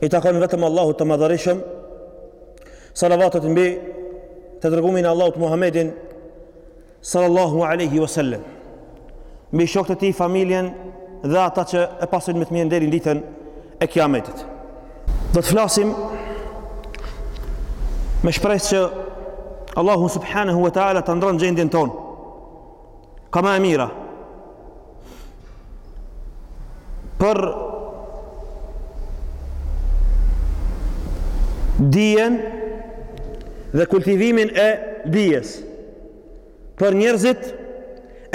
i takon vetëm Allahut të madhërishëm, salavatet mbi të dërgumin e Allahut Muhammedin, sallallahu aleyhi vësallem, mbi shokët e tij familjen dhe ata që e pasojn me të mirë deri ditën e kiametit. Do të flasim me shpresë që Allahu subhanahu wa taala ta ndron gjendjen tonë. ka ma e mira. Për dijen dhe kultivimin e dijes për njerëzit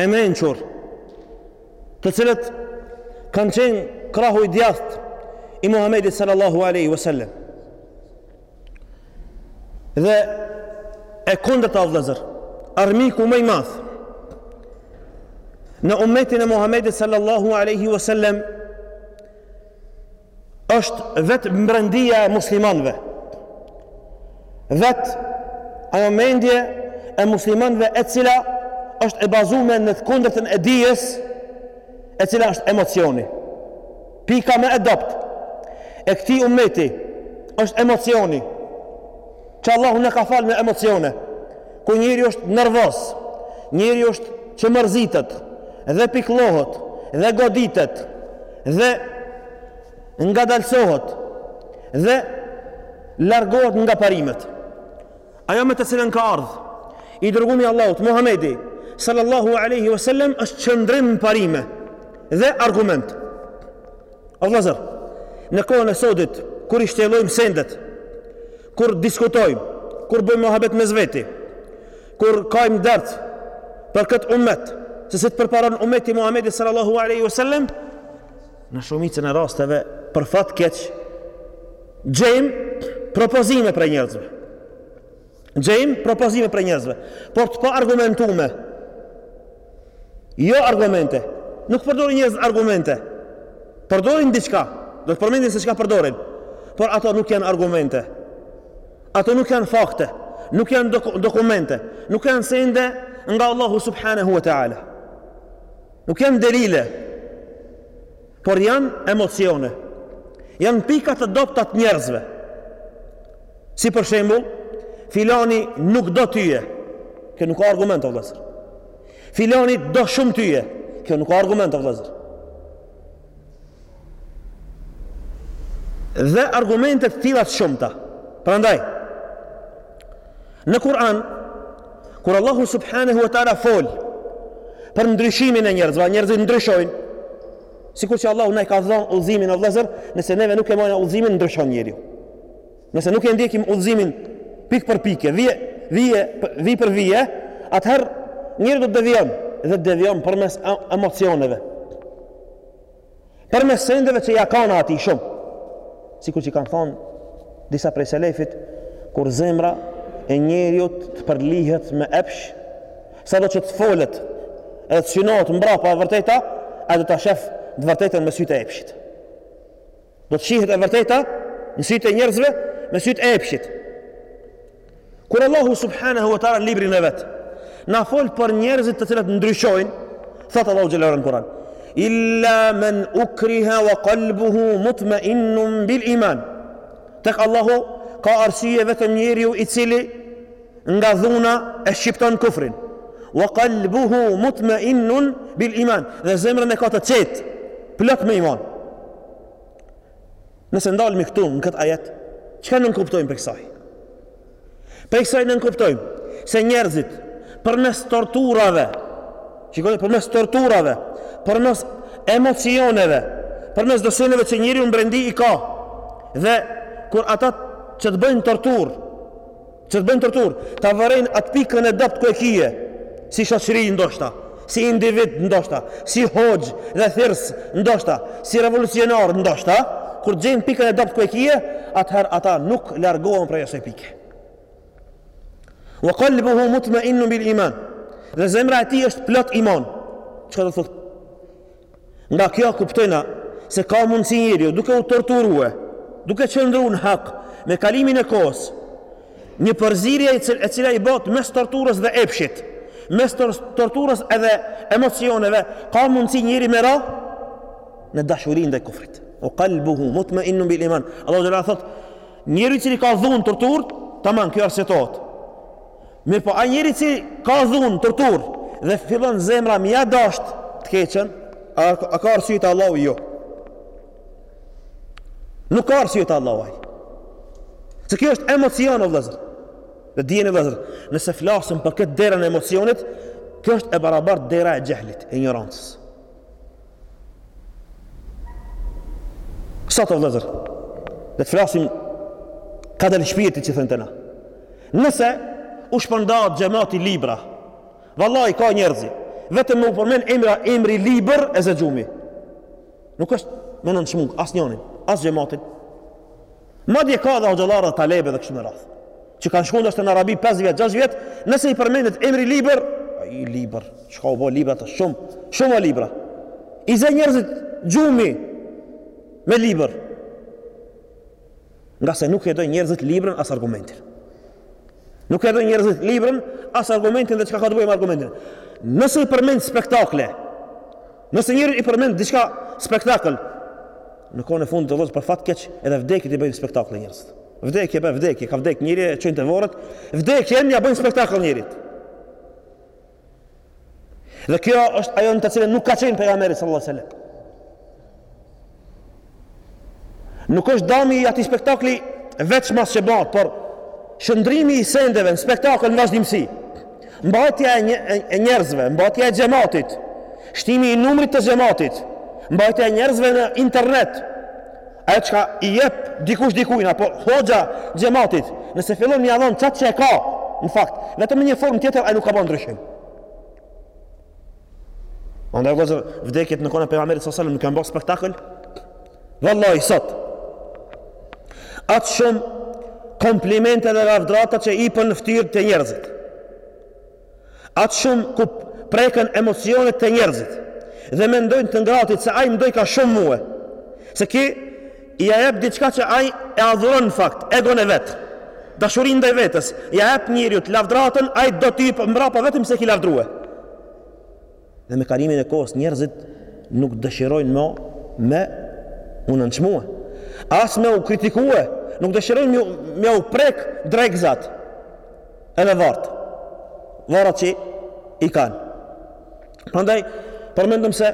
e mençur të cilët kanë qenë krahu i djathtë i Muhamedit sallallahu alaihi wasallam. Dhe e kundërta o vëllazër, armiku më i madh në umetin e Muhamedit sallallahu alaihi wasallam është vetë mbrendia e muslimanëve. Vetë ajo mendje e muslimanëve e cila është e bazuar në të kundërtën e dijes, e cila është emocioni. Pika më e dobt e këtij umeti është emocioni që Allahu na ka falë me emocione ku njeriu është nervoz njeriu është që mërzitet dhe pikllohet dhe goditet dhe ngadalsohet dhe largohet nga parimet Ajo me të cilën ka ardhë i dërguni i Allahut Muhamedi sallallahu alaihi wasallam është qëndrim në parime dhe argument. O vëllazër, në kohën e sodit kur i shtjellojmë sendet, kur diskutojmë, kur bëjmë muhabet mes veti, kur kajmë dert për këtë ummet, se si të përparon ummeti Muhamedi sallallahu alaihi wasallam, Në shumicën e rasteve, për fat keq, gjejmë propozime prej njerëzve. Gjejmë propozime prej njerëzve, por të paargumentume. Jo argumente. Nuk përdorin njerëz argumente. Përdorin diçka. Do të përmendim se çka përdorin. Por ato nuk janë argumente. Ato nuk janë fakte, nuk janë dok dokumente, nuk janë sende nga Allahu subhanahu wa taala. Nuk janë delile, por janë emocione. Janë pika të dobta të njerëzve. Si për shembull, filani nuk do tyje. Kjo nuk o argument o vëllazër. Filani do shumë tyje. Kjo nuk o argument o vëllazër. Dhe argumente të tilla të shumta. Prandaj në Kur'an kur Allahu subhanahu wa taala fol për ndryshimin e njerëzve, njerëzit ndryshojnë. Sikur që Allahu na e ka dhënë udhëzimin o vëllazër, nëse neve nuk e marrim udhëzimin ndryshon njeriu. Nëse nuk e ndjekim udhëzimin pikë për pikë, vije, vije, vije për vije, atëherë njeriu do të devijon dhe të devijon përmes emocioneve. Përmes sendeve që ia kënda atij shumë. Sikur që kanë thënë disa prej selefit, kur zemra e njeriut të përlyhet me epsh, sado që të folet edhe të synohet mbrapa e vërteta, ai do ta shef të vërtetën me sytë e epshit. Do të shihet e vërteta në sytë e njerëzve me sytë e epshit. Kur Allahu subhanahu wa taala në librin e vet na fol për njerëzit të cilët ndryshojnë, thot Allahu xhelle ue ala në Kur'an, illa man ukriha wa qalbuhu mutma'innun bil iman. Tek Allahu ka arsye vetëm njeriu i cili nga dhuna e shqipton kufrin wa qalbuhu mutma'innun bil iman dhe zemrën e ka të qetë plot me iman nëse ndalmi këtu në këtë ajet çka nënkuptojmë prej kësaj prej kësaj nënkuptojmë se njerëzit përmes torturave shikoni përmes torturave përmes emocioneve përmes dobësive që njeriu mbrendi i ka dhe kur ata që të bëjnë torturë Që të bëjnë torturë, ta vërejnë atë pikën e dobët ku e kije, si shoqëri ndoshta, si individ ndoshta, si hoxhë dhe thirrës ndoshta, si revolucionar ndoshta, kur ta gjejnë pikën e dobët ku e kije, atëherë ata nuk largohen prej asaj pike. Wa qalbuhu mutma'innun bil iman. Dhe zemra e tij është plot iman. Çka do të thotë? Nga kjo kuptojna se ka mundësi njeriu duke u torturue, duke qëndru në hak me kalimin e kohës, një përzirje e cila i bëhet mes torturës dhe epshit, mes torturës edhe emocioneve, ka mundësi njeri me ra në dashuri ndaj kufrit. Wa qalbuhu mutma'innun bil iman. Allahu xhelle ue ala thot, njeriu i cili ka dhunë torturë, taman, kjo arsyetohet. Mirëpo ai njeri që ka dhunë, torturë dhe fillon zemra me ia dashtë të keqën, a, a ka arsye te Allahu? Jo. Nuk ka arsye te Allahu ai. Se kjo është emocion o vëllazër. Dhe dijeni vëllazër, nëse flasim për këtë derën e emocionit, kjo është e barabartë dera e xehlit, e injorancës. Kësajt o vllezër, dhe të flasim ka del shpirti që i thonë te na. Nëse u shpërndan xhemati libra, vallahi ka njerëzi, vetëm me u përmen emra emri liber e zë gjumi. Nuk është me nënçmu, as njonin, as xhematin. Madje ka dhe hoxhallarë dhe talebe dhe kështu me radhë, që kanë shku ndoshta në Arabi 5 vjet, 6 vjet, nëse i përmendet emri libër, ai libër, çka u bë librat, shumë, shumë libra. I zë njerëzit gjumi me libër. Ngase nuk e dojnë njerëzit librën as argumentin. Nuk e dojnë njerëzit librën as argumentin dhe çka ka të bëjë me argumentin. Nëse i përmend spektakle, Nëse njeri i përmend diçka spektakël, në kohën e fundit o vllezër për fat keq edhe vdekjet i bëjnë spektakël njerëzit. Vdekje bë vdekje, ka vdek njeri e çojnë te vorët, vdekjen ja bëjnë spektakël njerit. Dhe kjo është ajo në të cilën nuk ka qenë pejgamberi sallallahu alajhi wasallam. Nuk është dami i atij spektakli veç mas që bahet, por shndërrimi i sendeve në spektakël në vazhdimësi, mbajtja e, nje, e njerëzve, mbajtja e xhematit, shtimi i numrit të xhematit, mbajtja e njerëzve në internet, ajo çka i jep dikush dikujna, apo hoxha xhematit, nëse fillon me ia dhon qatë që e ka, në fakt, vetëm me një formë tjetër, ai nuk ka ban ndryshim. Andaj vllezër, vdekjet në kohën e pejgamberit sallallahu alajhi wasallam nuk janë ba spektakël. Vallahi, sot. Ec shumë komplimente dhe lavdërata që jepen në fytyrë te njerëzit. Ec shumë ku preken emocionet te njerëzit. Dhe mendojnë të ngratit se ai më dojka shumë mue. Se ki Ia jep diçka që ai e adhuron në fakt, egon e vet. Dashurinë ndaj vetes, ia jep njeriut lavdëratën, ai do t'i vijë mbrapa vetëm se ki lavdrue. Dhe me kalimin e kohës njerëzit nuk dëshirojnë më me u nënçmue, as me u kritikue, nuk dëshirojnë me iu prek dregzat edhe varrët. Varrat që i kanë. Prandaj përmendëm se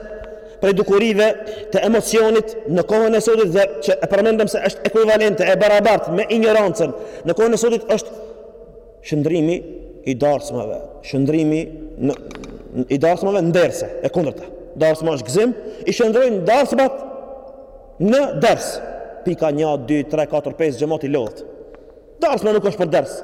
prej dukurive të emocionit në kohën e sotit dhe që e përmendëm se është ekuivalente e barabart me injorancën në kohën e sotit është shndërrimi i darsmave shndërrimi në, i darsmave në derse e kundërta darsma është gëzim i shndërrojnë darsmat në ders pika 1, 2, 3, 4, 5 xhemat i lodht darsma nuk është për ders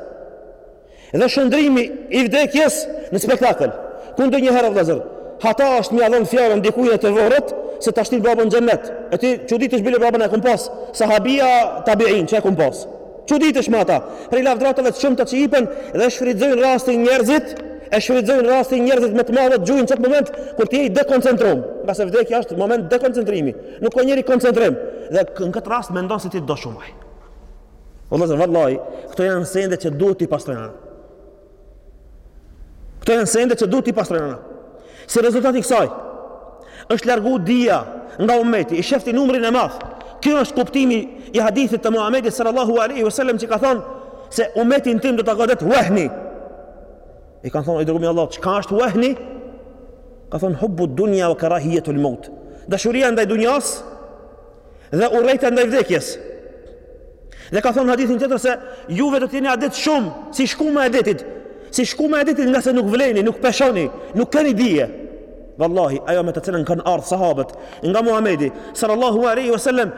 Dhe shëndrrimi i vdekjes në spektakël. Ku ndonjëherë vëllazër, hata është me ia dhënë fjalën dikujt te vorret se ta shtin babën xhennet. E ti çuditesh bile babën a e kum pas sahabi a tabiin që e kum pas. Çuditesh me ata, prej lavdratave të shumta që ipen dhe shfrytëzojnë rastin njerëzit, e shfrytëzojnë rastin njerëzit me të madhe të gjujnë qat moment kur ti je i dekoncentruar. Ngase vdekja është moment dekoncentrimi. Nuk ka njeri koncentrim. Dhe në këtë rast mendon se ty t'do shumë ai. O vllezër, wallahi, këto janë sende që duhet t'i pastrojmë na. Këto janë sende që duhet t'i pastrojmë na. Si rezultat i kësaj, është largu dija nga umeti, e shef ti numrin e madh. Kjo është kuptimi i hadithit të Muhammedit sallallahu alaihi wasallam që ka thonë se umetin tim do ta godet wahni. I kanë thonë, o i dërgumi i Allahut, çka është wahni? Ka thonë, hubbu dunja wa karahijetul maut. Dashuria ndaj dunjas, dhe urrejta ndaj vdekjes. Dhe ka thonë hadithin tjetër se juve do të jeni adet shumë si shkuma e detit, si shkuma e detit ngase nuk vleni, nuk peshoni, nuk keni dije. Wallahi, ajo me të cilën kanë ardhur sahabët nga Muhamedi sallallahu alaihi wasallam,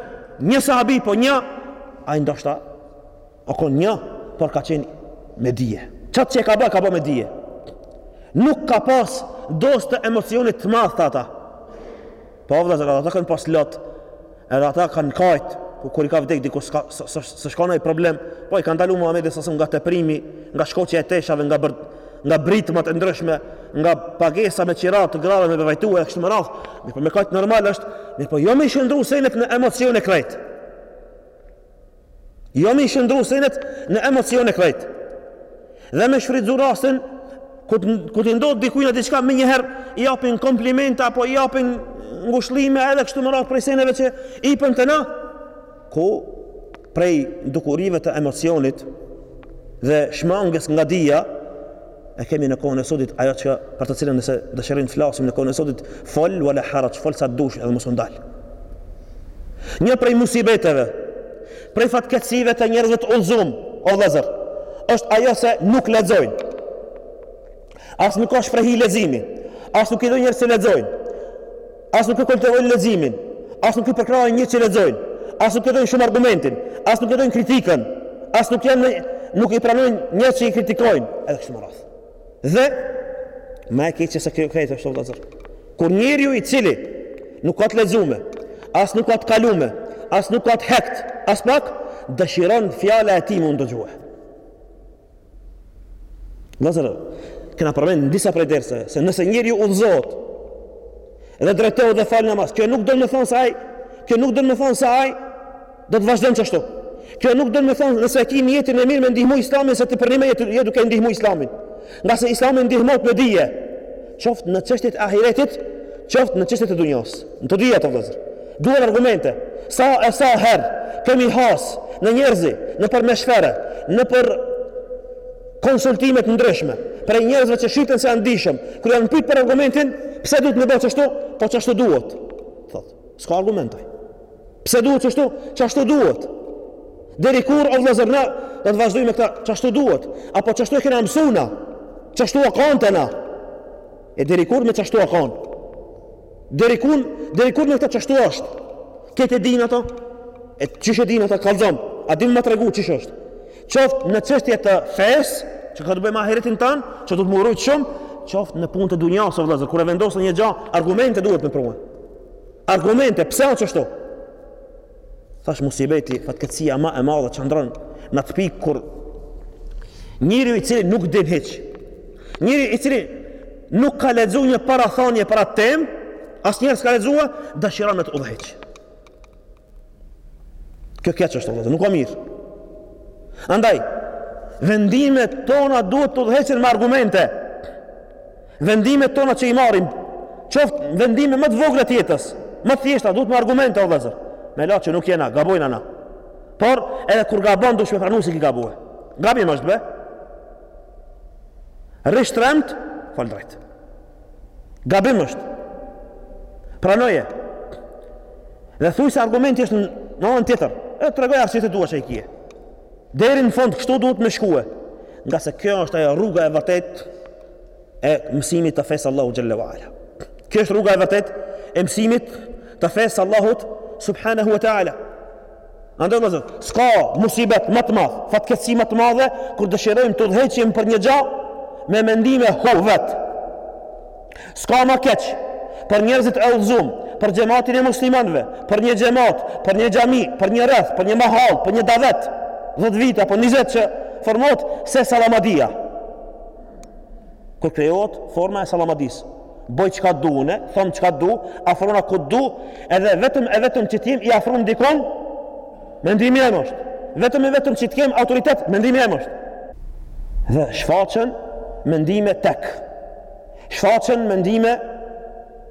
një sahabi po një, ai ndoshta o kon një, por ka qenë me dije. Qat që e ka ba, e ka ba me dije. Nuk ka pas dozë të emocionit të madh te ata. Po vëllazër, edhe ata kanë pas lot. Edhe ata kanë kajt, ku kur i ka vdek dikush, s'është kon naj problem. Po i ka ndalu Muhamedi sallallahu alaihi wasallam nga teprimi, nga shkoqja e teshave, nga bër, nga britmat e ndryshme, nga pagesa me qira të grave me vajtu e kështu me radhë. Mirëpo me kajt normal është, mirëpo jo me i shëndrru senet në emocione krejt. Jo me i shëndrru senet në emocione krejt. Dhe me shfrytëzu rastin, ku t'i ndodhë dikujt diçka, menjëherë i japin komplimente, apo i japin ngushllime edhe kështu me radhë prej seneve që ipen te na, ku prej dukurive të emocionit dhe shmangies nga dija, E kemi në kohën e sodit ajo që për të cilën nëse dëshirojmë të flasim në kohën e sodit, fol wala haraj, fol sa t'dush edhe mos u ndal. Një prej musibeteve, prej fatkeqësive të njerëzve të udhëzum, o vëllazër, është ajo se nuk lexojnë. As nuk ka shprehi leximi, as nuk i dojnë njerëzit që lexojnë. As nuk e kultivojnë leximin, as nuk i përkrahin njerëzit që lexojnë, as nuk e dojnë shumë argumentin, as nuk e dojnë kritikën, as nuk ja nuk i pranojnë njerëzit që i kritikojnë, edhe kështu me radhë. Dhe më e keqja se kjo krejt është vëllazër. Kur njeriu i cili nuk ka të lexume, as nuk ka të kalume, as nuk ka të hekt, aspak dëshiron fjala e tij me u ndëgju. Vllazër, kena përmend në disa prej derseve, se nëse njeriu udhëzohet, dhe drejtohet dhe fal namaz, kjo nuk don me thonë se ai, kjo nuk don me thonë se ai do të vazhdon qashtu. Kjo nuk don me thonë nëse e ki nijetin e mirë me ndihmu islamin, se ti përnime je, je duke ndihmu islamin. Ngase islami ndihmohet me dije, qoftë në çështjet e ahiretit, qoftë në çështjet e dunjasë. Në të dyjat o vëllezër duhen argumente. Sa e sa herë kemi has në njerëz, nëpër meshvere, nëpër konsultime të ndryshme, prej njerëzve që shiten se janë dijshëm, kur janë pyt për argumentin, pse duhet me bo qështu, po qashtu duhet. Thot, s'ka argument ai. Pse duhet qështu, qashtu duhet. Deri kur o vllazër na do të vazhdojmë me këta qashtu duhet, apo qashtu e kena mësu na, qashtu a kanë te na, e deri kur me qashtu a kanë. Deri kur, deri kur me këta qashtu është? Këtë e dinë ato? E qish e dinë ato kallzom? A din me ma tregu qish është? Qoftë në çështje të fesë, që ka të bëjë me ahiretin tan, që duhet m'u rujt shumë, qoftë në punë të dunjasë o vëllazër, kur e vendosën një gja, argumente duhet me prue. Argumente, pse është ashtu? Thashë musibeti, fatkeqësia ma e madhe qëndron në atë pikë kur njeriu i cili nuk din hiç, njeriu i cili nuk ka lexuar një parathonje për atë temë, asnjëherë s'ka lexuar, dëshiron me të udhëheq. Kjo keq është vëllazër, nuk ka mirë. Andaj, vendimet tona duhet të udhëheqen me argumente. Vendimet tona që i marrim, qoftë vendime më të vogla të jetës, më të thjeshta, duhet me argumente o vëllazër. Melaqe nuk jena, gabojna na. Por edhe kur gabon duhet me pranu se ki gabue. Gabim është be. Rri shtremt, fol drejt. Gabim është. Pranoje. Dhe thuaj se argumenti është në anën tjetër. E tregoj arsyet e tua që i kie. Deri në fund kështu duhet me shkue. Ngase kjo është ajo rruga e vërtetë e mësimit të fesë Allahut Xhelle wa Ala. Kjo është rruga e vërtet e mësimit të fesë Allahut Subhanahu wa Ta'ala. Andaj vëllezër, s'ka musibet më të madh, fatkeqësi më të madhe, kur dëshirojmë të udhëheqim për një gja me mendime hu vetë. S'ka ma keq për njerëzit e udhëzum, për xhematin e muslimanëve, për një xhemat, për një xhami, për një rreth, për një mahallë, për një davet, dhetë vite apo njëzet që formohet se salamadia. Kur krijohet forma e salamadisë, boj çka du unë, thom çka du, afrona ku du, edhe vetëm e vetëm që të jem i afrun dikun, mendimi jem është. Vetëm e vetëm që të kem autoritet, mendimi jem është. Dhe shfaqen mendime tek. Shfaqen mendime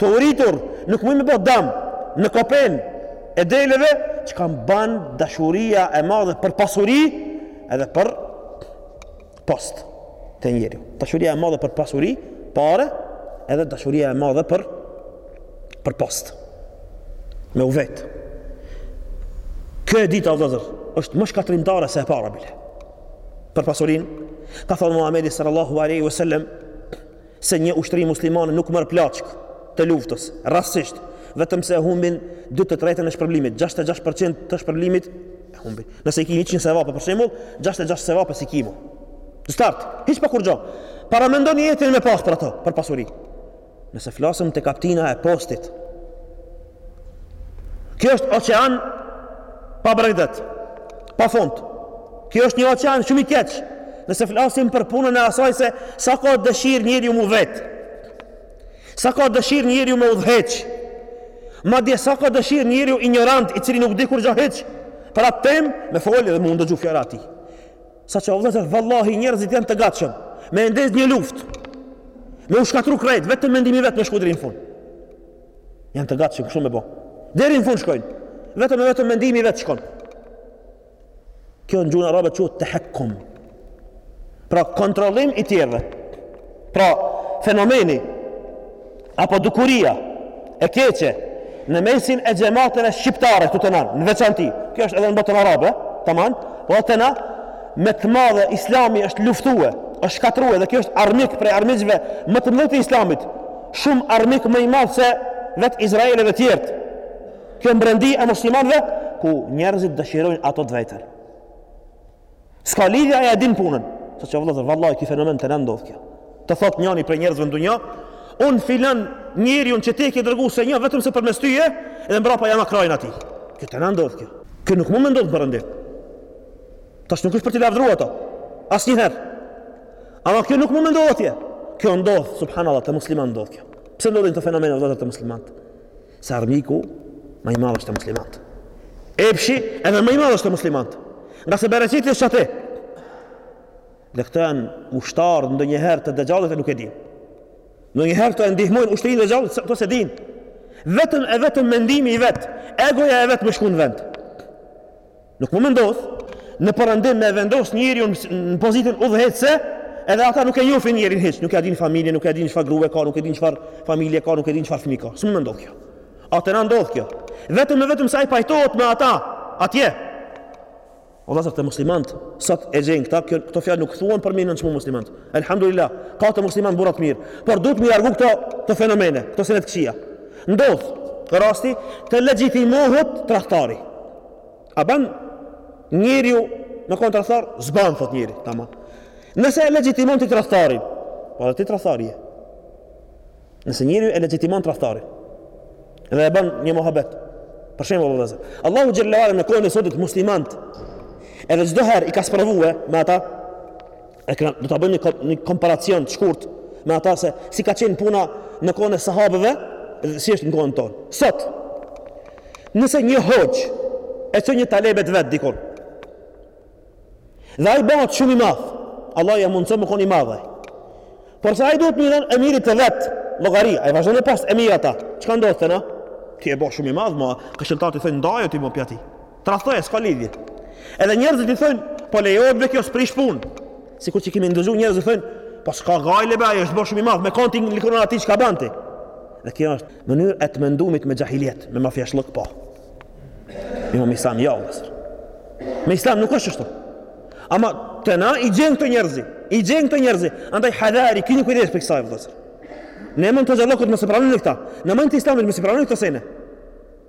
Të uritur nuk mun me bo dam në kopen e deleve që ka me ban dashuria e madhe për pasuri edhe për post te njeriu. Dashuria e madhe për pasuri, pare, edhe dashuria e madhe për për post. Me u vet. Kjo e dyta, vëllezër, është më shkatrimtare se e para bile. Për pasurinë, ka thonë Muhammedi sallallahu aleyhi vësallem, se një ushtri muslimane nuk merr plaçkë të luftës, rastësisht, vetëm se e humbin 2 të tretat e shpërblimit, 66% të shpërblimit e humbin. Nëse i ki 100 sevape për shembull, 66 sevape s'i ki mo. Në start, hiç pa kurgjo. Paramendo nijetin me pas për ato, për pasuri. Nëse flasim te kaptina e postit, Kjo është oqean pa bregdet, pa fund. Kjo është një oqean shumë i gjerë. Nëse flasim për punën e asaj se sa ka dëshirë njeriu m'u vet, sa ka dëshirë njeriu me udhëheq, madje sa ka dëshirë njeriu injorant i cili nuk di kurgjo hiç, për atë temë me fol edhe m'u ndëgju fjala e atij. Saqë o vëllezër vallahi njerëzit janë të gatshëm, me e ndez një luftë, me u shkatrru krejt, vetëm mendimi i vet me shku deri n'fund. Janë të gatshëm kështu me bo. Deri në fund shkojnë. Vetëm e vetëm mendimi i vet shkon. Kjo në gjuhën arabe quhet tehakkum. Pra kontrollim i tjerëve. Pra fenomeni apo dukuria e keqe në mesin e xhamateve shqiptare këtu te na, në veçanti. Kjo është edhe në botën arabe, tamam, po te na me të madhe islami është luftue, është shkatërrue dhe kjo është armik prej armiqve më të mëdhenj të islamit. Shumë armik më i madh se vetë Izraeli dhe tjerët. Kjo mbrendi e muslimanëve ku njerëzit dëshirojnë ato të vetën. S'ka lidhje a e din punën. Saqë vëllezër, vallahi ky fenomen te na ndodh kjo. Të thotë njani prej njerëzve në dunja, unë filan njeriun që ti ke dërgu s'e njoh vetëm se përmes tyje, edhe mbrapa jam a krahin atij. Kjo te na ndodh kjo. Kjo nuk mund me ndodh n'perëndim. Tash nuk është për t'i lavdëru ato. Asnjëherë. Ama kjo nuk mun me ndodh atje. Kjo ndodh, subhanallah, te muslimanët ndodh kjo. Pse ndodhin këto fenomene o vëllezër te muslimanët? Se armiku ma i madh është te muslimanët. Epshi, edhe ma i madh është te muslimanët. Ngase bereqeti është qaty. Dhe këto janë ushtarë ndonjëherë të dexhallit e nuk e din. Ndonjëherë te e ndihmojnë ushtrinë e dexhallit, to s'e dinë. Vetëm e vetëm mendimi i vet, egoja e vet me shku në vend. Nuk mun me ndodh në përëndim me vendos njeriun në pozitën udhëheqëse edhe ata nuk e njofin njerin hiç, nuk ja din familje, nuk e din çfarë gruje ka, nuk e din çfarë familje ka, nuk e din çfarë fmi ka. S'mun ndodh kjo. A te na ndodh kjo. Vetëm e vetëm sa i pajtohet me ata, atje. O vëlla, te muslimant, sot e gjenë këta, kjo, këto fjalë nuk thuhen për me i nënçmu muslimant. Elhamdulillah, ka te muslimant burra t'mirë. Por duhet m'i largu këto fenomene, këto sene t'këqija. Ndodh, rasti, të legjitimohet tradhtari. A ban njeriu me kon tradhtar? S'ban thot njeri, tamam. Nëse e legjitimon ti tradhtarin, po edhe ti tradhtar je. Nëse njeriu e legjitimon tradhtarin dhe e bën një muhabet. Për shembull, vëllezër, Allahu xhel-le ve ala në kohën e sotit muslimant edhe çdo herë i ka sprovue me ata e këna, do ta bëjmë një, një komparacion të shkurt me ata se si ka qenë puna në kohën e sahabëve e si është në kohën tonë. Sot, nëse një hoxhë e çon një talebe t'vet dikun, dhe ai bahet shumë i madh, Allahu ja mundëson me konë i madh, por se ai duhet me i dhon emirit të vet llogari, ai vazhdon me pas emir ata, çka ndodh te na? Ti je bo shumë i madh, ma, këshilltarët i thonë ndaju ti prej ati. Tradhtoje s'ka lidhje. Edhe njerëzit i thonë, po lejohet more kjo s'prish punë. Sikur që kemi ndëgju njerëz të thonë, po s'ka gajle be, ai është bërë shumë i madh, me kon ti n'lëkurën e ati çka ban ti. Dhe kjo është mënyrë e të mendumit me xhahilijet, me mafiashllëk po. Ama me Islam, jo, vllezër. Me Islam nuk është kështu. Ama te na i gjenë këto njerëzi, i gjenë këto njerëzi, andaj hazëri, kini kujdes prej kësaj, vllezër. Në emën të hoxhallëkut mos e pranoni këta, në emën të islamit mos i pranoni këto sene.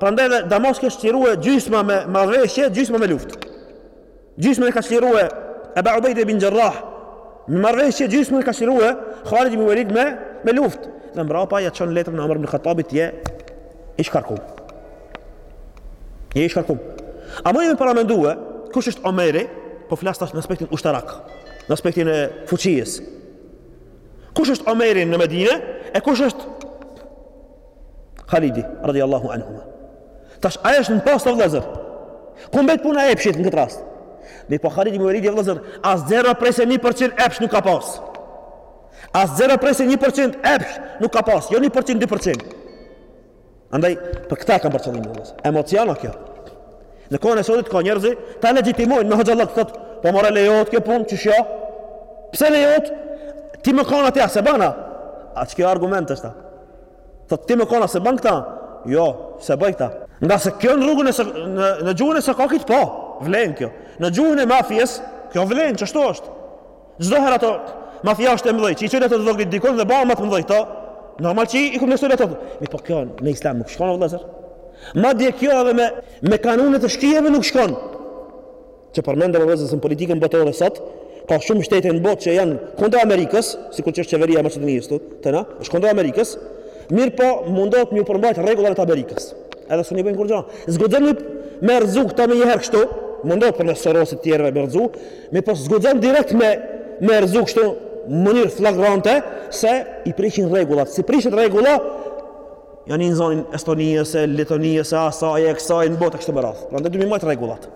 Prandaj dhe Damaski është çlirue gjysma me marrëveshje, gjysma me luftë. Gjysmën e ka çlirue Aba Ubejde bin Xherrah me marrëveshje, gjysmën e ka çlirue Halid bin Velid me, me luftë. Dhe mbrapa ja çon letrën Omer ibn Hatabi je i shkarkum. Je i shkarkum. A mun e me paramendue, kush është Omeri, po flas tash në aspektin ushtarak, në aspektin e fuqisë. Kush është Omeri në Medinë e kush është Halidi, radijallahu anhuma. Tash, ai është në post vllezër. Ku mbet puna e epshit në këtë rast? Mirëpo Halid ibn Velidi vllezër, as 0 prej se 1% epsh nuk ka pas. As 0 prej se 1% epsh nuk ka pas. Jo 1%, 2%. Andaj, për këta e kam për qëllim, emocionale kjo. Në kohën e sotit ka njerëz ta legjitimojnë me hoxhallëk thot, po more lejohet kjo punë qysh jo? Pse lejohet? Ti me kanë atje, s'e ban a. A kjo argument është a? Thot ti me kanë a s'e ban këta. Jo, s'e bëj këta. Ngase kjo në rrugën e së, në, në gjuhën e sokakit, po, vlen kjo. Në gjuhën e mafjes, kjo vlen, qashtu është? Çdo herë ato mafiashët e mëdhej që i çojnë ato të voglit dikun dhe bëhen më të mëdhej këto, normal që i kumbesojnë ato. Mirëpo kjo në islam nuk shkon vëllazër. Madje kjo edhe me me kanune të shkijeve nuk shkon. Që përmendëm vëllazër në politikën botërore sot, ka shumë shtete në botë që janë kundër Amerikës, sikur që është qeveria e Maqedonisë këtu, te na, është kundër Amerikës. Mirëpo, mundohet me i përmbajt rregullat e Amerikës. Edhe s'u bëjnë kurrë. S'guxon me rrëzu këta menjëherë kështu, mundohet përmes Sorosit e tjerëve me rrëzu, Mirëpo s'guxon direkt me me rrëzu kështu në mënyrë flagrante se i prishin rregullat. Si prishin rregulla janë në zonën e Estonisë, Letonisë, asaj e kësaj në botë kështu me radhë. Prandaj duhet me i majt rregullat.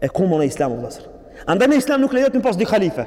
E ku mo në Islam vëllazër? Andaj në Islam nuk lejohet me pas dy halife.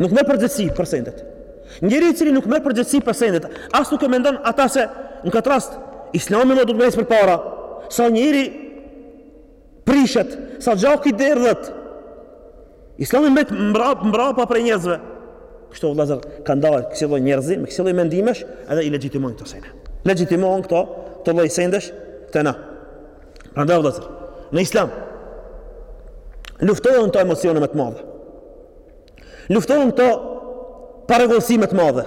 Nuk merr përgjegjësi për sendet. Njeri i cili nuk merr përgjegjësi për sendet, as nuk e mendon ata se në këtë rast Islami mo duhet me ec përpara, sa njeri prishet, sa gjaki derdhet, Islami mbet mbrap, mbrapa prej njerëzve. Kështu o vllazër, kanë dalë kësilloj njerëzi, me kësilloj mendimesh, edhe i legjitimojnë këto sene. Legjitimojnë këto, këto lloj sendesh, te na. Prandaj vllazër, në Islam, luftohen këto emocione me të madhe. luftohen këto parregullsi me të madhe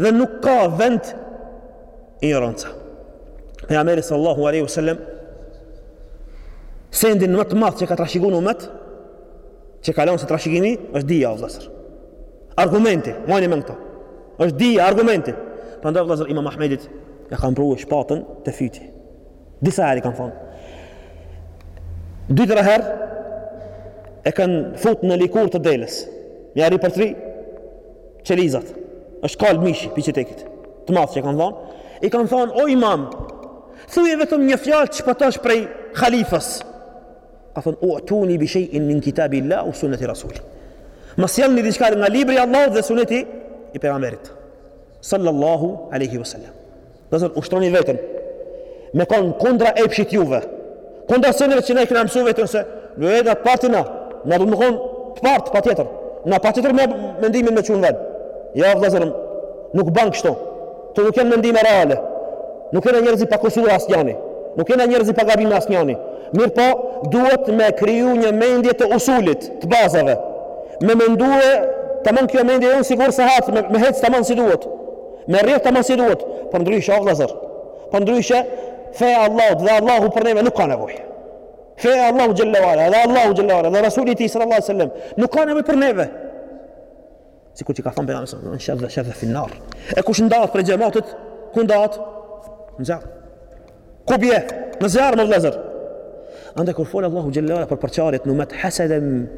dhe nuk ka vend injoranca. Pejgamberi sallallahu alaihi wasallam sendin më të madh që ka trashëguar umeti që ka lënë si trashëgimi është dija o vëllazër. Argumenti, majni men këto. Është dija, argumenti. Prandaj vëllazër Imam Ahmedit ja kanë prue shpatën te fyti. Disa herë i kanë thonë. Dy tre herë e kanë fut në lëkurë të deles. Ja ripërtri qelizat. I është kalb mishi prej çetekit të madh që i kanë dhonë. I kanë thonë o imam, thuje vetëm një fjalë që t'shpëtosh prej halifës. Ka thonë utuni bi shay'in min kitabillahi aw sunnati rasulih. Më sjellni diçka nga libri i Allahut dhe suneti i pejgamberit sallallahu alaihi wasallam. Do thot ushtroni veten me kon kundra epshit juve. Kundra seneve që ne kemi mësuar veten se ne edhe partia jonë, na duhet me kon të parët patjetër. Na patjetër me mendimin me çu n'ven. Jo vëllazër, nuk bën kështu. Këto nuk janë mendime reale. Nuk jena njerëz pa kusur asnjëri. Nuk jena njerëz pa gabim asnjëri. Mirëpo, duhet me kriju një mendje të usulit, të bazave. Me mendue, tamam kjo mendje jonë sigur se hatë, me, me hecë tamam si duhet. Me u rrit tamam si duhet, përndryshe o vëllazër, përndryshe, feja e Allahut dhe Allahu për neve nuk ka nevojë. Feja e Allahut jalla wa ala, dhe Allahu jalla wa ala, dhe Rasuli i tij sallallahu alaihi wasallam, nuk ka nevojë për neve. Sikur që ka thonë Pejgamberi, man shadhdha shadhdha finnar. E kush ndahet prej xhematit, ku ndahet? Në zjarr. Ku bje? Në zjarr, vëllezër. Andaj kur fol Allahu xhelle ue ala për përçarjet n'umet, haseden,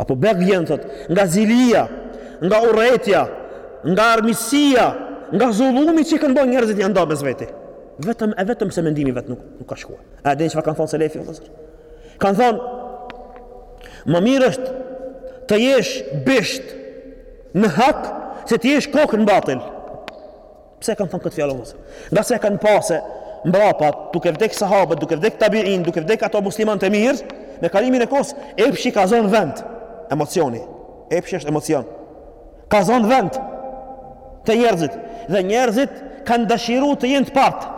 apo begjen, thot, nga zilia, nga urrejtja, nga armiqësia, nga zullumi që i kanë bërë njerëzit janë ndarë mes vete. Vetëm e vetëm se mendimi i vet nuk, nuk ka shkuar. Edhe çfarë kanë thonë selefi, vëllezër? Kanë thonë, më mirë është të jesh bisht në hak, se të jesh kokë në batil. Pse e kanë thënë këtë fjalë vëllezër? Ngase e kanë pasë mbrapa, duke vdek sahabët, duke vdek tabiin, duke vdek ato musliman të mirë, me kalimin e kohës, epshi ka zonë vend, emocioni, epshi është emocion, ka zonë vend te njerëzit, dhe njerëzit kanë dëshirë të jenë të parët.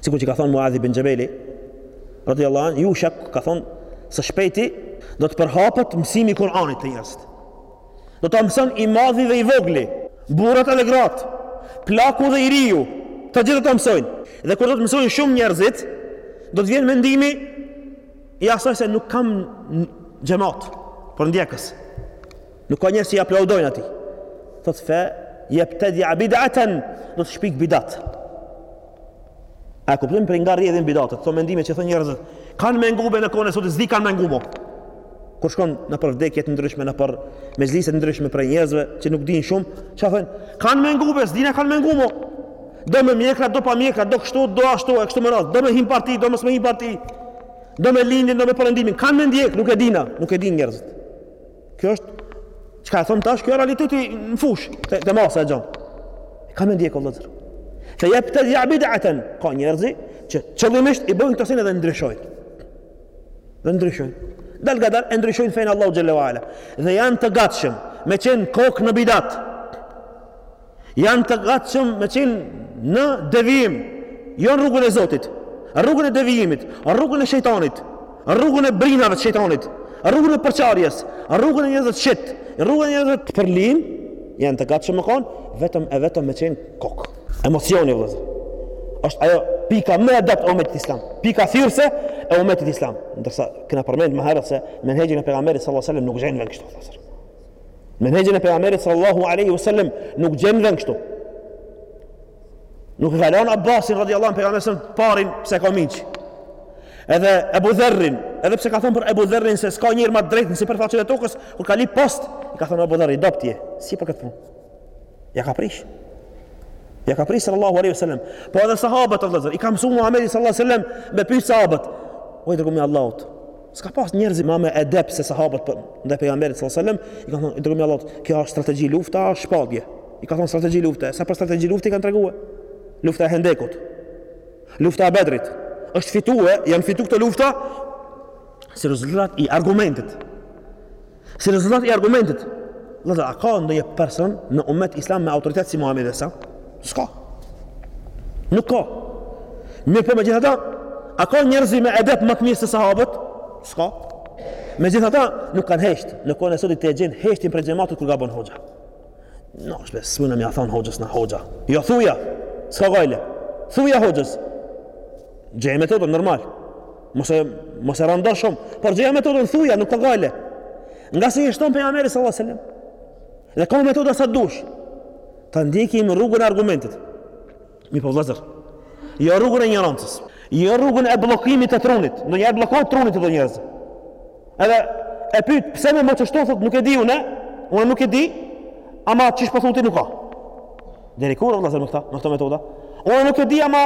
Sikur që ka thonë Muadh ibn Xhebeli, radiallahu anhu, jushek ka thonë, së shpejti, do të përhapet mësimi i Kur'anit te njerëzit. Do ta mëson i madhi dhe i vogli, burrat edhe gratë, plaku dhe i riu, të gjithë do ta mësojnë. Dhe kur do të mësojnë shumë njerëzit, do të vjen mendimi i asaj se nuk kam xhemat, por ndjekës. Nuk ka njerëz që i aplaudojnë atij. Thotë fe jebtediu bid'aten, do të shpik bidat. A e kuptojmë prej nga rrjedhin bidatet, këto mendime që thonë njerëzit, kënd me ngu be në kohën e sotit, s'di kënd me ngu mo. Kur shkon nëpër vdekje të ndryshme, nëpër mexhlise të ndryshme prej njerëzve që nuk dinë shumë, çfarë thonë? Kënd me ngu be, s'di na kënd me ngu mo. Do me mjekra, do pa mjekra, do kështu, do ashtu, e kështu me radhë. Do me hi n'parti, do mos me hi n'parti. Do me lindjen, do me perëndimin. Kënd me ndjek, nuk e dinë, nuk e dinë njerëzit. Kjo është çka e thon tash, kjo realiteti në fushë, te, te masa e gjen. Kënd me ndjek, o vëllezër. Fe jebtediu bid'aten, ka njerëz që qëllimisht i bëjnë këto sene dhe ndryshojnë. Dhe ndryshojnë. Dalëngadalë e ndryshojnë fenë e Allahut xhelle ue ala. Dhe janë të gatshëm me qenë kokë në bidat. Janë të gatshëm me qenë në devijim, jo në rrugën e Zotit, rrugën e devijimit, rrugën e shejtanit, rrugën e brinave të shejtanit, rrugën e përçarjes, rrugën e njerëzve të shit, rrugën e njerëzve të përlym, janë të gatshëm me kon, vetëm e vetëm me qenë kokë. Emocioni vëllezër. Është ajo pika më e dobët e umetit islam. Pika thyrëse e umetit islam. Ndërsa kena përmend më herët se n'menhexhin e pejgamberit sallallahu alajhi wasallam nuk gjen vend kështu. N'menhexhin e pejgamberit sallallahu alaihi wasallam nuk gjen vend kështu. Nuk e ka lënë Abbasin radhiyallahu anhu pejgamberi t'parin pse e ka mixhë. Edhe Abu Dharrin, edhe pse ka thënë për Abu Dharrin se s'ka njeri më të drejtë në sipërfaqen e tokës, kur ka lyp post, i ka thënë Abu Dharr, i dobët je. S'je për këtë punë. Ia ka prish. Ia ka prish sallallahu alaihi wasallam. Po edhe sahabët, vëllezër, i ka mësuar Muhamedi sallallahu alaihi wasallam me pyet sahabët. O i dërguari i Allahut. S'ka pas njerëz më me edep se sahabët ndaj pejgamberit sallallahu alajhi wasallam, i kanë thënë i dërguari i Allahut, kjo është strategji lufte, a shpallje. I ka thënë strategji lufte, sa për strategji lufte kanë tregue. Lufta e Hendekut. Lufta e Bedrit. Është fitue, janë fitu këto lufta si rezultat i argumentit. Si rezultat i argumentit, vëllazër, a ka ndonjë person në umet islam me autoritet si Muhamedi salallahu alejhi? S'ka. Nuk ka. Mirëpo megjithatë, a ka njerëz me edep më të mirë se sahabët? S'ka. Megjithatë, nuk kanë hesht. Në kohën e sotit i gjen heshtin prej xhematit kur gabon hoxha. Jo, unë s'muna me ia thonë hoxhës, âsht hoxha. Jo, thuja, s'ka gajle. Thuja hoxhës. Gjeje metodën normal. Mos e mos e rëndo shumë, por gjeja metodën thuja nuk ka gajle. Ngase i është thonë pejgamberi sallallahu alajhi wasallam. Dhe ka metoda sa dush. Ta ndjekim rrugën e argumentit. Mirëpo vllezër. Jo rrugën e injorancës. Jo rrugën e bllokimit të trunit. Ndonjë e bllokon trunin te do njerëz. Edhe e pyet pse more ashtu thot nuk e di unë, unë nuk e di, ama çish po thu ti nuk ka. Deri kur vëllazën këta, me këto metoda? Unë nuk e di ama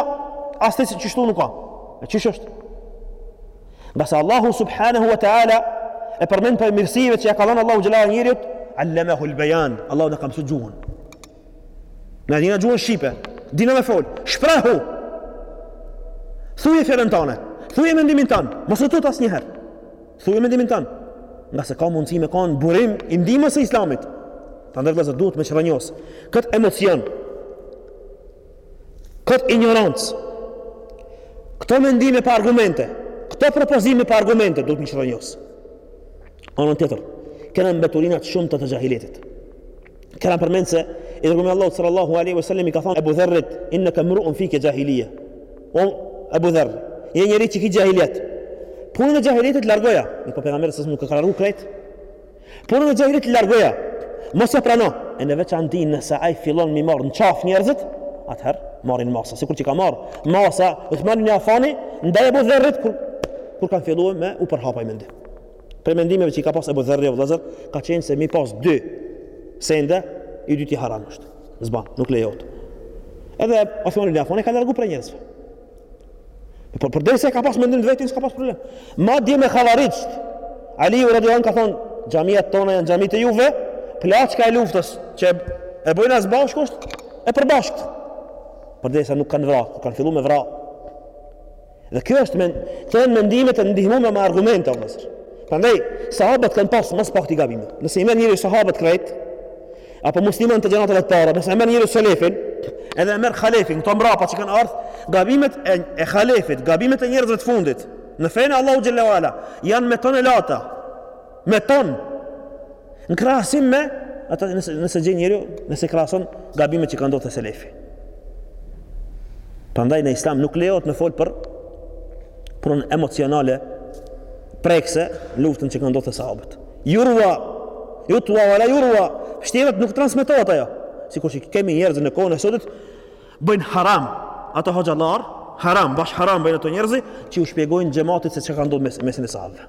as ti çish thu nuk ka. E çish është? Masi Allahu subhanahu wa taala e përmend prej mirësive që ja ka dhënë Allahu xhele njeriut, allamahu al-bayan. Allahu na ka mësuar gjuhën. Na dina gjuhën Shqipe, dina me folë, shprehu, thuje fjalën tane, thuje mendimin tanë, mos e tut asnjëherë, thuje mendimin tan, ngase ka mundësi me kanë burim i ndihmës së islamit, të nderuar vllazën duhet me çrrënjosë, këtë emocion, këtë ignorancë, këto mendime pa argumente, këto propozime pa argumente, duhet me çrrënjosë. Anën tjetër, kena mbeturina shumë të të xhahilijetit, Kena përmend se i dërgumi i Allahut sallallahu alaihi wasallam i ka thënë Abu Dharrit innaka mru'un fika jahiliya. O Abu Dharr, je njeri që ki xhahiliet. Punën e xhahilietit largoja. Mirëpo pejgamberi s'e ka largu krejt. Punën e xhahilietit largoja. Mos ja prano. E në veçanti nëse ai fillon mi marr në qaf njerëzit, atëherë merren masa. Sikur që ka marr masa Uthman ibn Affani ndaj Abu Dharrit kur kur ka fillu me u përhap ai mendim. Prej mendimeve që ka pas Ebu Dherri o vëllazër, ka qenë se mi pas dy sende, i dyti haram është. S'ban, nuk lejohet. Edhe Osman ibn Affan e ka largu prej njerëzve. Por përderisa e ka pas mendim të vetin s'ka pas problem. Madje me havarixh, Aliu radiallahu anhu ka thonë, xhamiat tona janë xhamitë e juve, plaçka e luftës që e bojna s'bashku është e përbashkët. Përderisa nuk kanë vra, kanë fillu me vra. Dhe kjo është mend, këto janë mendime të ndihmuara me argumente o vëllazër. Prandaj sahabët kanë pas më së pakti gabime. Nëse i merr njëri sahabët krejt apo muslimanët e gjeneratave të para, nëse e merr njëri selefin, edhe e merr halefin, këto mbrapa që kanë ardhur, gabimet e, e halefit, gabimet e njerëzve të fundit në fenë e Allahut xhel-le ue ala janë me tonelata. me tonë në krahasim me ata nëse nëse gjen njeri nëse krahason gabimet që kanë ndodhur te selefi prandaj në islam nuk lejohet me fol për punë emocionale për këto luftëra që kanë ndodhur te sahabët yurwa yutwa wala yurwa shtirat nuk transmetohet ajo sikur që kemi njerëz në kohën e sodit bëjnë haram ato hoxhallar haram bash haram bëjnë ato njerëz që u shpjegojnë xhematit se çka kanë ndodhur në mesin e sahabëve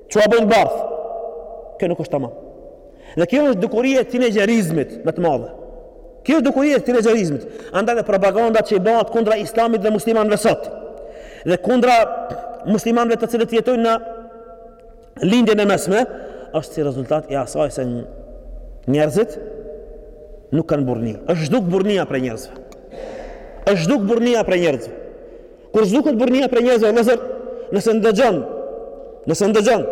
Çka bojn bardh. Kjo nuk është tamam. Dhe kjo është dukuria e tinejxherizmit më të madhe. Kjo është dukuri e tinejxherizmit. Andaj dhe propaganda që i bëhet kundra islamit dhe muslimanëve sot. Dhe kundra muslimanëve të cilët jetojnë në lindjen e mesme, është si rezultat i asaj se njerëzit nuk kanë burrni. Është zhduk burrnia prej njerëzve. Është zhduk burrnia prej njerëzve. Kur zhduket burrnia prej njerëzve vëllazër, nëse ndëgjon, nëse ndëgjon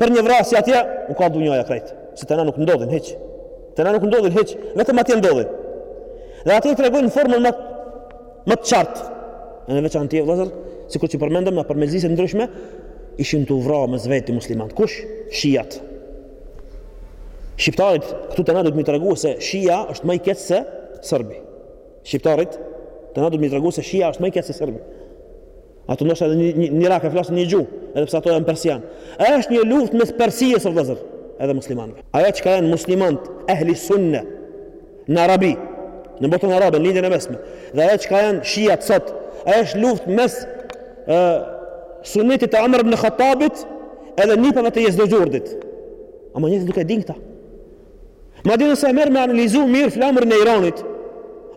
për një vrasje atje, u ka dunjaja krejt. Se te na nuk ndodhin hiç. Te na nuk ndodhin hiç, vetëm atje ndodhin. Dhe atje tregojnë në formën më më të qartë. Në veçanti vëllazër, sikur që përmendëm në për mexhliset e ndryshme, ishin tu u vra mes veti muslimanët. Kush? Shiat. Shqiptarit këtu te na duhet me i tregu se Shia është ma i keq se Serbi. Shqiptarit, te na duhet me i tregu se shia është ma i keq se serbi. Ato ndoshta edhe në, në Irak e flasin një gjuhë, edhe pse ato janë persian. Është një luftë mes Persisë o vëllazër, edhe muslimanëve. Ajo çka janë muslimanët ehli sunne në Arabi, në botën arabe, në Lindjen e Mesme, dhe ajo çka janë shiat sot, është luftë mes ë sunnitit të Umer ibn Hattabit edhe nipave të Jezdegjurdit. Ama njerëzit nuk e dinë këta. Madje nëse e merr me analizu mirë flamurin e Iranit,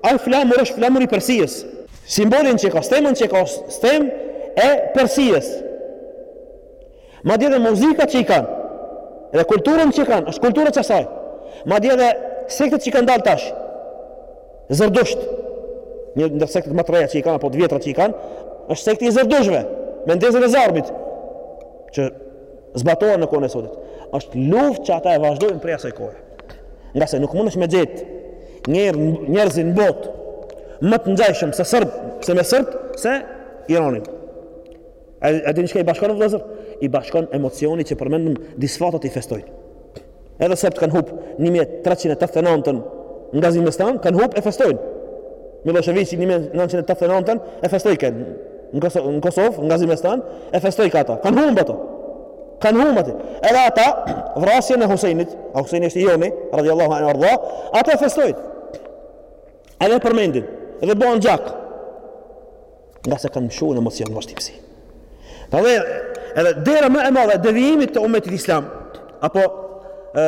ai flamur është flamuri i Persisë. Simbolin që ka, stemën që ka, stemë e Persisë. Madje edhe muzikat që i kanë, dhe kulturën që i kanë, është kultura e saj. Madje edhe sektet që kanë dalë tash, zërdusht, një ndër sektet më të reja që i kanë, apo të vjetra që i kanë, është sekti i zërdushtëve, me ndezjen e zjarmit, që zbatohen në kohën e sodit. Është luftë që ata e vazhdojnë prej asaj kohe. Ngase nuk mundesh me gjet njer, njerëz në botë më të ngjashëm se serb, se me serb, se Iranin. A, a dini çka i bashkon vëllazër? I bashkon emocioni që përmendëm disfatat i festojnë. Edhe serbt kanë hup 1389-ën n'Gazimestan, kanë hup e festojnë. Milosheviqi 1989-ën e festoi kë në Kosovë, në Kosovë, n'Gazimestan, e festoi këta. Kanë humb ata. Kanë humb ata. Edhe ata vrasjen e Husejnit, a Husejni është i joni, radhiyallahu anhu ue ardah, ata e festojnë. Edhe përmendin, edhe bohen gjak. ngase kanë mëshu në emocion, në vështirësi. Prandaj edhe dera më e madhe e devijimit të umetit islam apo e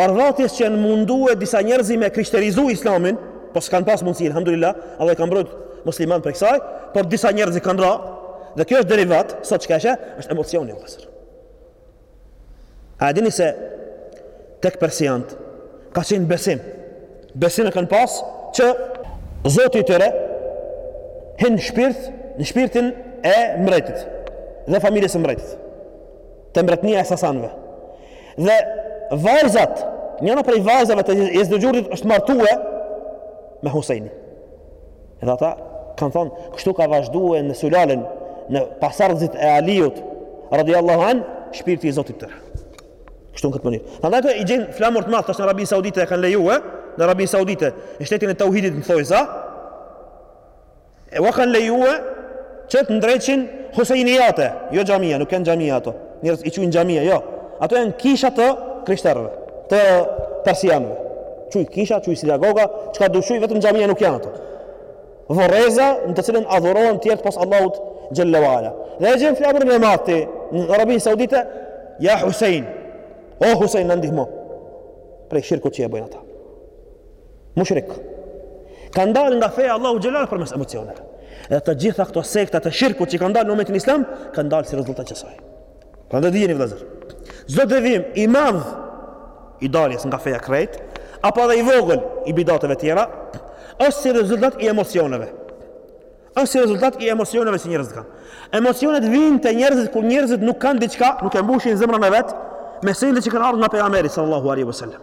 orvatjes që janë mundue disa njerëz me krishterizu islamin, po s'kan pas mundësi alhamdulillah, Allah e ka mbrojt muslimanët prej kësaj, por disa njerëz kanë ra dhe kjo është derivat sot çka është, është emocioni vëllazër. A dini se tek persianët ka qenë besim. Besim e kanë pas që Zoti i tyre hin shpirt në shpirtin e mbretit dhe familjes së mbretit. Te mbretnia e sasanëve. Dhe vajzat, njana prej vajzave të Jezdëgjurdit është martue me Husejnin. Edhe ata kanë thanë, kështu ka vazhdue në sulalen në pasardhësit e Aliut, radiallahu an, shpirti i Zotit tyre. Kështu në këtë mënyrë. Andaj ti e gjen flamur të madh, tash në Arabinë Saudite kanë lejue, në Arabinë Saudite, në shtetin e Tauhidit në thojza, ua kanë lejue që të ndreqin Husejnijate, jo xhamia, nuk janë xhamia ato. Njerëz i quajnë xhamia, jo. Ato janë kisha të krishterëve, të persianëve. Quj kisha, quj sinagoga, çka dush quj vetëm xhamia nuk janë ato. Vorreza në të cilën adhurohen të tjerë pas Allahut xhele ue ala. Dhe e gjen flamurin e madh në Arabinë Saudite, ja Husejn. O Husejn na ndihmo. Prej shirkut që e bëjnë ata. mushrik kanë dalë nga feja e Allahut xhele ue ala përmes emocioneve edhe të gjitha këto sekta të shirkut që kanë dalë në umetin islam kanë dalë si rezultat i kësaj prandaj dijeni vllezër çdo devijim i madh i daljes nga feja krejt apo edhe i vogël i bidateve tjera është si rezultat i emocioneve është si rezultat i emocioneve që njerëzit kanë. Emocionet vijnë te njerëzit kur njerëzit nuk kanë diçka, nuk e mbushin zemrën e vet me sende që kanë ardh nga pejgamberi sallallahu alaihi wasallam.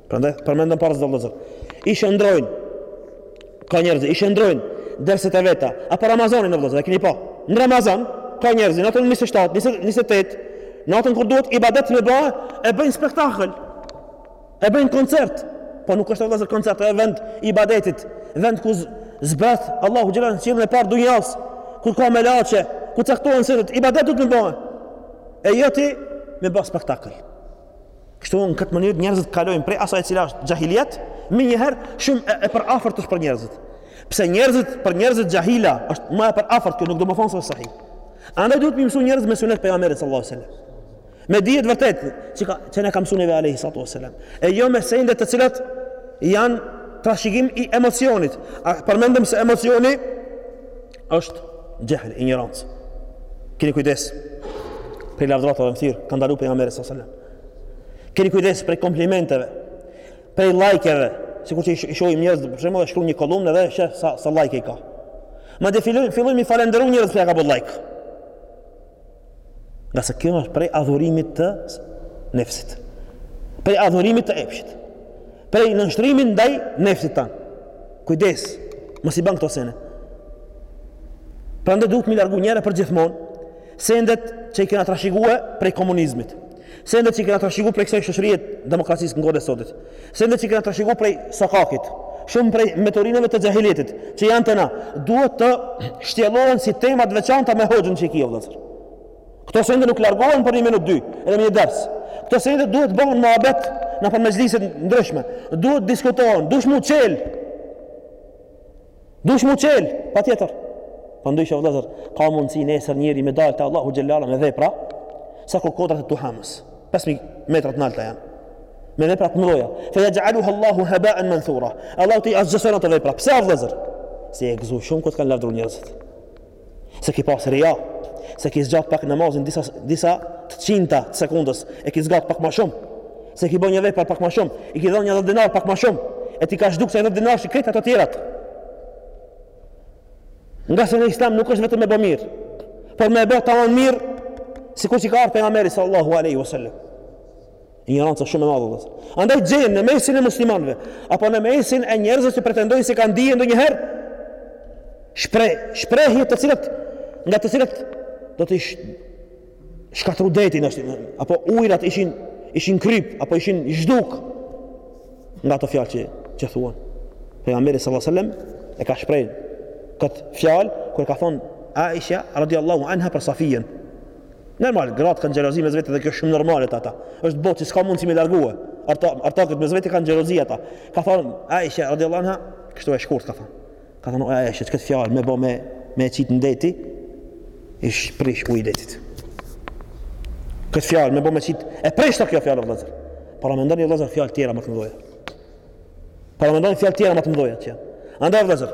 Prandaj përmendëm para se vëllazër. I shndërrojnë. Ka njerëz i shndërrojnë derset e veta. Apo Ramazanin vëllazër, e keni pa? Në Ramazan ka njerëz në natën 27, 28, natën kur duhet ibadet me ba, e bëjnë spektakël. E bëjnë koncert. Po nuk është vëllazër koncert, është vend ibadetit, vend ku zbret Allahu xhele n'qiellin e parë dunjas, kur ka melaqe, kur caktohen senet, ibadet duhet me ba. E jo ti me ba spektakël. Kështu në këtë mënyrë njerëzit kalojnë prej asaj e cila është xhahilijet, menjëherë shumë e, e përafërt është për njerëzit. Pse njerëzit për njerëzit xhahila është më e përafërt kjo nuk do me thonë se është sahih. Andaj duhet me i mësu njerëzit me sunet të pejgamberit sallallahu alajhi wasallam. Me dije të vërtetë që na ka mësu neve alajhi salatu wasallam. E jo me sende të cilat janë trashëgim i emocionit. E përmendëm se emocioni është xhehl, injorancë. Kini kujdes prej lavdratave në fytyrë, ka ndalu pejgamberi sallallahu alajhi wasallam. Kini kujdes prej komplimenteve, prej lajkeve, sikur që i shohim njerëz, për shembull e shkrun një kolumnë dhe shef sa, sa lajke i ka. Madje fillojnë, fillojnë me i falenderu njerëz pse e ka bo lajk. Ngase kjo është prej adhurimit të nefsit. Prej adhurimit të epshit. Prej nënshtrimit ndaj nefsit tan. Kujdes, mos i bani këto sene. Prandaj duhet mi largu njëherë e përgjithmonë sendet që i kena trashëgu prej komunizmit. Sendet që i kena trashëgu prej kësaj shoqërie të demokracisë në kohën e sotit. Sendet që i kena trashëgu prej sokakit, shumë prej mbeturinave të xhahilijetit, që janë te na, duhet të shtjellohen si tema të veçanta me hoxhën që e ki, o vëllazër. Këto sende nuk largohen për një minutë dy, edhe me një ders. Këto sende duhet bëhen muhabet nëpër mexhlise të ndryshme. Duhet diskutohen, duhet mu çel. Duhet mu çel, patjetër. Përndryshe vëllazër, ka mundësi nesër njeri me dalë te Allahu xhelle ve ala me vepra, sa ko, kodrat e Tuhamës. 5.000 metra të nalta janë. Me vepra të mëdhaja. Fe jexh'aluhallahu hebaen menthura. Allahu t'i asgjëson ato vepra. Pse o vëllazër? Se je gëzu shumë kur të kanë lavdru njerëzit. Se ki pas rija, se ki zgjat pak namazin disa, disa të qindta të sekundës, e ki zgjat pak ma shumë, se ki bo një vepër pak ma shumë, i ki dhënë një dhetë dinar pak ma shumë, e t'i ka zhduk se një dhetë dinar që krejt ato tjerat. Ngase në islam nuk është vetëm me bo mirë, por me bo tamam mirë, sikur që ka ardhë pejgamberi sallallahu aleyhi wasallam. Injoranca shumë e madhe do të. Andaj gjejmë në mesin e muslimanëve apo në mesin e njerëzve që pretendojnë se kanë dije ndonjëherë shpre, shprehje të cilat nga të cilat do të ish shkatru deti ashtu apo ujrat ishin ishin krip apo ishin zhduk nga ato fjalë që që thuhen. Pejgamberi sallallahu alajhi wasallam e ka shpreh kët fjalë kur ka thon Aisha radiallahu anha për Safijen Normal, gratë kanë xhelozi mes vete dhe kjo është shumë normale te ata. Është botë, s'ka mundësi me largue. Ata ata që mes vete kanë xhelozi ata. Ka thënë Aisha radhiyallahu anha, kështu e shkurtë ka thënë. Ka thënë Aisha këtë fjalë me bë me e qit në det, ish prish uji i detit. Këtë fjalë me bë me qit, e prishte kjo fjalë vëllazër. Paramendoni vëllazër fjalë tjera më të mëdha. Paramendoni fjalë tjera më të mëdha që. Andaj vëllazër,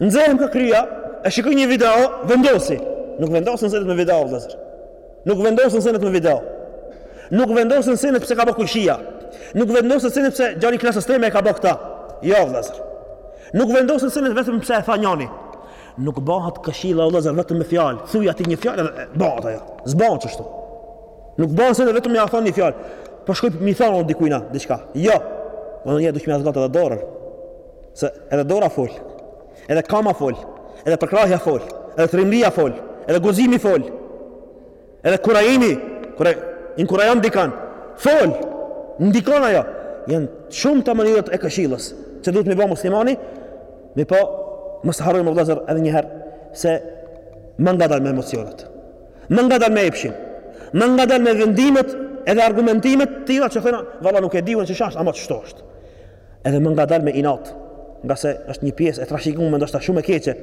Nxehem kah kryja, e shikoj një video, vendosi. Nuk vendosen senet me video vëllazër. Nuk vendosen senet me video. Nuk vendosen senet pse ka bo kojshia. Nuk vendosen senet pse djali i klasës teme e ka bo këta. Jo vëllazër. Nuk vendosen senet vetëm pse e tha njani. Nuk bahet këshilla vëllazër vetëm me fjalë. Thuja atij një fjalë, bahet ajo. S'bahet ashtu. Nuk bahen senet vetëm ja thon një fjalë. Po shkoj me i than dikujna diçka. Jo. Duhet me ia zgjat edhe dorën. Se edhe dora fol, edhe kama fol, edhe përkrahja fol, edhe trimëria fol, edhe guzimi fol, edhe kurajimi, kur e inkurajon dikan, fol, ndikon ajo, janë shumta mënyrat e këshillës, që duhet me i bo muslimani, mirëpo, mos harrojmë o vlezër edhe njëherë, se ma ngadalë me emocionet, ma ngadalë me epshin, ma ngadalë me vendimet, edhe argumentimet e tilla që thonë, valla nuk e di unë qysh është, ama kështu është. edhe ma ngadalë me inat, ngase është një pjesë e trashëgume ndoshta shumë e keqe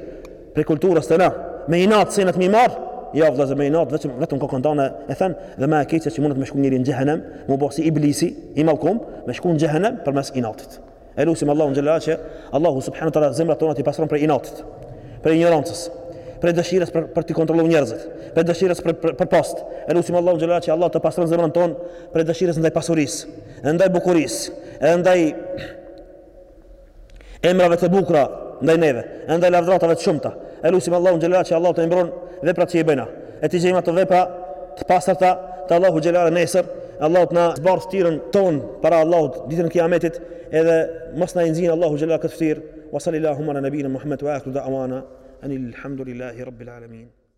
prej kulturës tonë. Me inat senet me i marr, jo vëllazër me inat vetëm vetëm kokën tonë e thejmë dhe ma e keqja që munet me shku njeri në xhehenem, me u bo si iblisi, i mallkum, me shku në xhehenem përmes inatit. E lusim Allahun xhelal që Allahu subhanahu taala zemrat tona t'i pastron prej inatit, prej injorancës, prej dëshirës për, për t'i kontrollu njerëzit, prej dëshirës për, për, për post. E lusim Allahun xhelal që Allahu ta pastron zemrën tonë prej dëshirës ndaj pasurisë, edhe ndaj bukurisë, edhe ndaj emrave të bukra ndaj neve, edhe ndaj lavdratave të shumta. E lusim Allahun xhelal që Allahu t'na i mbron veprat që i bëjmë. E t'i gjejmë ato vepra të pastërta te Allahu xhelal nesër, Allahu të na zbardh ftyrën tonë para Allahut ditën e Kijametit, edhe mos na e nxin Allahu xhelal këtë ftyrë. Wa sallallahu ala nabina Muhammad wa akhiru da'wana anil hamdulillahi rabbil alamin.